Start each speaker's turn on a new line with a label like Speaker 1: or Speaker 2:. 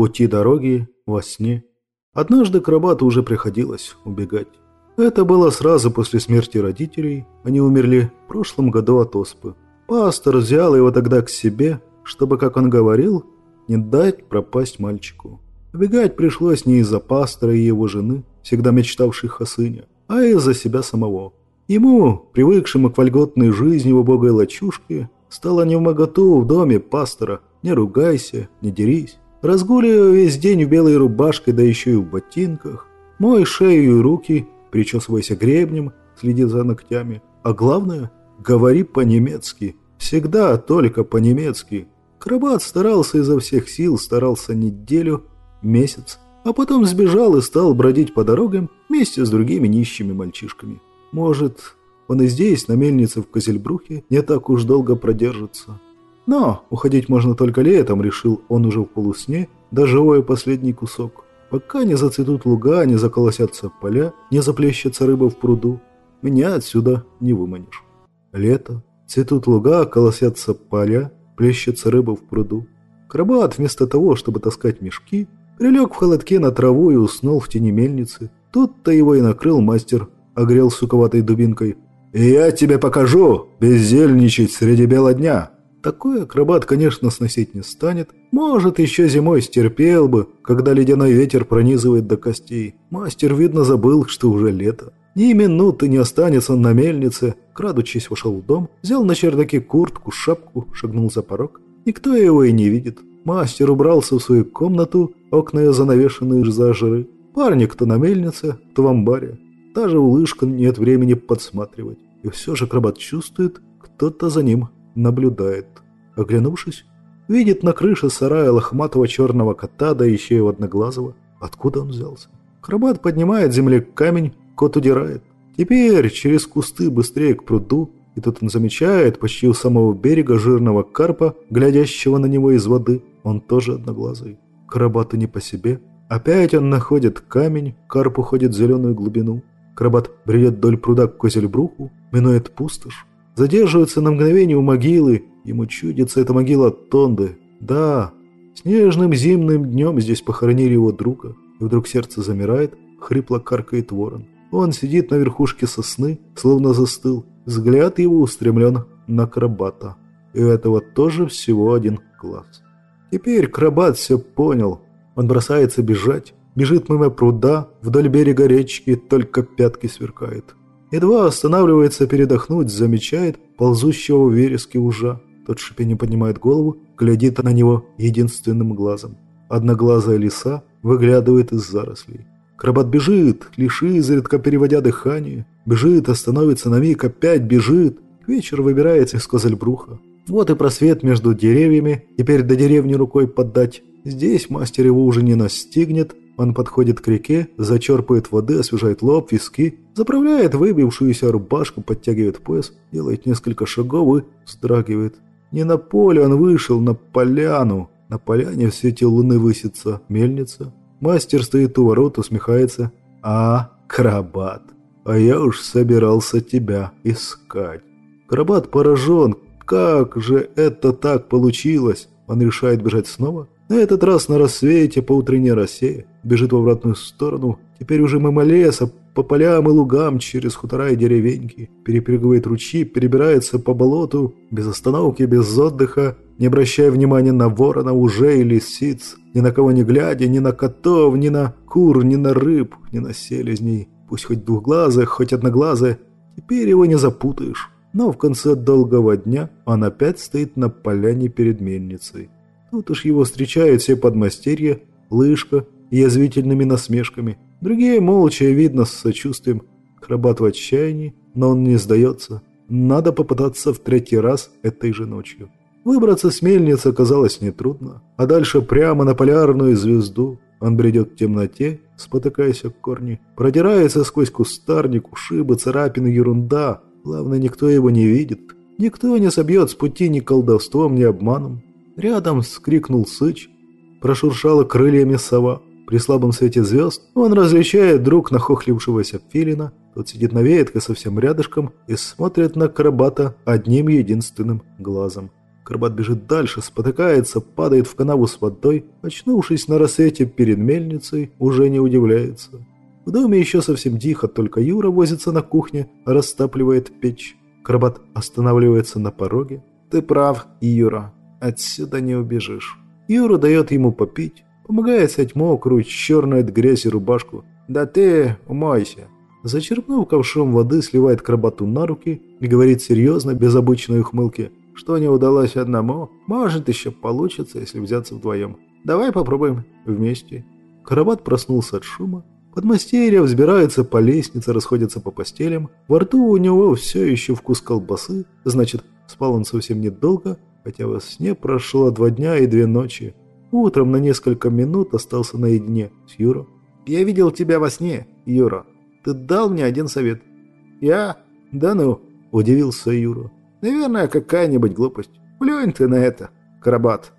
Speaker 1: пути дороги, во сне. Однажды Крабату уже приходилось убегать. Это было сразу после смерти родителей, они умерли в прошлом году от оспы. Пастор взял его тогда к себе, чтобы, как он говорил, не дать пропасть мальчику. Убегать пришлось не из-за пастора и его жены, всегда мечтавших о сыне, а из-за себя самого. Ему, привыкшему к вольготной жизни в убогой лачушке, стало невмоготу в доме пастора. Не ругайся, не дерись. Разгуливая весь день в белой рубашке, да еще и в ботинках. Мой шею и руки, причесывайся гребнем, следи за ногтями. А главное, говори по-немецки. Всегда только по-немецки. Крабат старался изо всех сил, старался неделю, месяц, а потом сбежал и стал бродить по дорогам вместе с другими нищими мальчишками. Может, он и здесь, на мельнице в Козельбрухе, не так уж долго продержится. Но уходить можно только летом, решил он уже в полусне, доживая последний кусок. Пока не зацветут луга, не заколосятся поля, не заплещется рыба в пруду, меня отсюда не выманишь. Лето, цветут луга, колосятся поля, плещется рыба в пруду. Крабат вместо того, чтобы таскать мешки, прилег в холодке на траву и уснул в тени мельницы. Тут-то его и накрыл мастер огрел суковатой дубинкой. «И я тебе покажу бездельничать среди бела дня!» Такой акробат, конечно, сносить не станет. Может, еще зимой стерпел бы, когда ледяной ветер пронизывает до костей. Мастер, видно, забыл, что уже лето. Ни минуты не останется на мельнице. Крадучись, вошел в дом, взял на чердаке куртку, шапку, шагнул за порог. Никто его и не видит. Мастер убрался в свою комнату, окна ее занавешены за жиры. Парни кто на мельнице, кто в амбаре. Даже у Лышка нет времени подсматривать. И все же Крабат чувствует, кто-то за ним наблюдает. Оглянувшись, видит на крыше сарая лохматого черного кота, да еще и одноглазого. Откуда он взялся? Крабат поднимает земле камень, кот удирает. Теперь через кусты быстрее к пруду, и тут он замечает почти у самого берега жирного карпа, глядящего на него из воды. Он тоже одноглазый. Крабату не по себе. Опять он находит камень, карп уходит в зеленую глубину. Крабат бредет вдоль пруда к Козельбруху, минует пустошь, задерживается на мгновение у могилы. Ему чудится эта могила Тонды. Да, снежным зимним днем здесь похоронили его друга. И вдруг сердце замирает, хрипло каркает ворон. Он сидит на верхушке сосны, словно застыл. Взгляд его устремлен на Крабата. И у этого тоже всего один глаз. Теперь Крабат все понял. Он бросается бежать, Бежит мимо пруда, вдоль берега речки, только пятки сверкает. Едва останавливается передохнуть, замечает ползущего в вереске ужа. Тот шипение поднимает голову, глядит на него единственным глазом. Одноглазая лиса выглядывает из зарослей. Крабат бежит, лиши изредка переводя дыхание. Бежит, остановится на миг, опять бежит. К вечеру выбирается из Козельбруха. Вот и просвет между деревьями, теперь до деревни рукой поддать. Здесь мастер его уже не настигнет, он подходит к реке, зачерпывает воды, освежает лоб, виски, заправляет выбившуюся рубашку, подтягивает пояс, делает несколько шагов и вздрагивает. Не на поле он вышел, на поляну. На поляне в свете луны высится мельница. Мастер стоит у ворот, усмехается. «А, Крабат, а я уж собирался тебя искать». Крабат поражен. Как же это так получилось? Он решает бежать снова. На этот раз на рассвете по утренней росе бежит в обратную сторону, теперь уже мимо леса, по полям и лугам, через хутора и деревеньки, перепрыгивает ручьи, перебирается по болоту, без остановки, без отдыха, не обращая внимания на ворона, ужей, лисиц, ни на кого не глядя, ни на котов, ни на кур, ни на рыб, ни на селезней. Пусть хоть двухглазая, хоть одноглазая, теперь его не запутаешь. Но в конце долгого дня он опять стоит на поляне перед мельницей. Тут уж его встречают все подмастерья, лыжка, язвительными насмешками. Другие молча, видно, с сочувствием. Крабат в отчаянии, но он не сдается. Надо попытаться в третий раз этой же ночью. Выбраться с мельницы оказалось нетрудно. А дальше прямо на полярную звезду. Он бредет в темноте, спотыкаясь о корни. Продирается сквозь кустарник, ушибы, царапины, ерунда. Главное, никто его не видит. Никто не собьет с пути ни колдовством, ни обманом. Рядом скрикнул сыч. Прошуршала крыльями сова. При слабом свете звезд он различает друг нахохлившегося филина. Тот сидит на ветке совсем рядышком и смотрит на Карабата одним единственным глазом. Карбат бежит дальше, спотыкается, падает в канаву с водой. Очнувшись на рассвете перед мельницей, уже не удивляется. В доме еще совсем тихо, только Юра возится на кухне, растапливает печь. Карбат останавливается на пороге. «Ты прав, Юра, отсюда не убежишь». Юра дает ему попить, помогает снять мокрую, черную от грязи рубашку. «Да ты умойся». Зачерпнув ковшом воды, сливает Карбату на руки и говорит серьезно, без обычной ухмылки. Что не удалось одному, может еще получится, если взяться вдвоем. Давай попробуем вместе. Карабат проснулся от шума. Подмастерья взбираются по лестнице, расходятся по постелям. Во рту у него все еще вкус колбасы. Значит, спал он совсем недолго, хотя во сне прошло два дня и две ночи. Утром на несколько минут остался наедине с Юро. «Я видел тебя во сне, Юра. Ты дал мне один совет». «Я? Да ну!» – удивился Юра. Наверное, какая-нибудь глупость. Плюнь ты на это, Карабат.